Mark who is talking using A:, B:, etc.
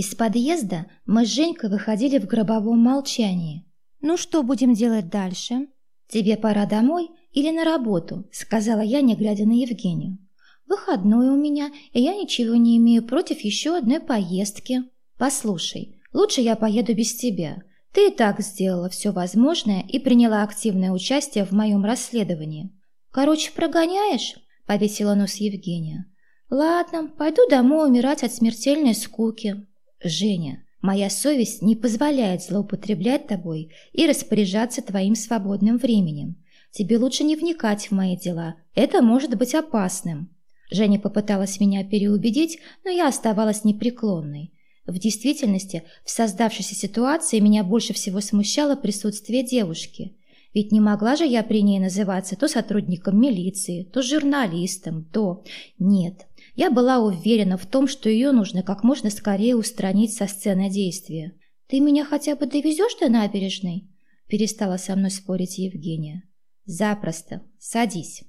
A: Из подъезда мы с Женькой выходили в гробовом молчании. «Ну что будем делать дальше?» «Тебе пора домой или на работу?» – сказала я, не глядя на Евгению. «Выходной у меня, и я ничего не имею против еще одной поездки. Послушай, лучше я поеду без тебя. Ты и так сделала все возможное и приняла активное участие в моем расследовании. Короче, прогоняешь?» – повесила нос Евгения. «Ладно, пойду домой умирать от смертельной скуки». «Женя, моя совесть не позволяет злоупотреблять тобой и распоряжаться твоим свободным временем. Тебе лучше не вникать в мои дела, это может быть опасным». Женя попыталась меня переубедить, но я оставалась непреклонной. В действительности, в создавшейся ситуации меня больше всего смущало присутствие девушки. Ведь не могла же я при ней называться то сотрудником милиции, то журналистом, то... Нет, я была уверена в том, что ее нужно как можно скорее устранить со сцены действия. «Ты меня хотя бы довезешь до набережной?» Перестала со мной спорить Евгения. «Запросто. Садись».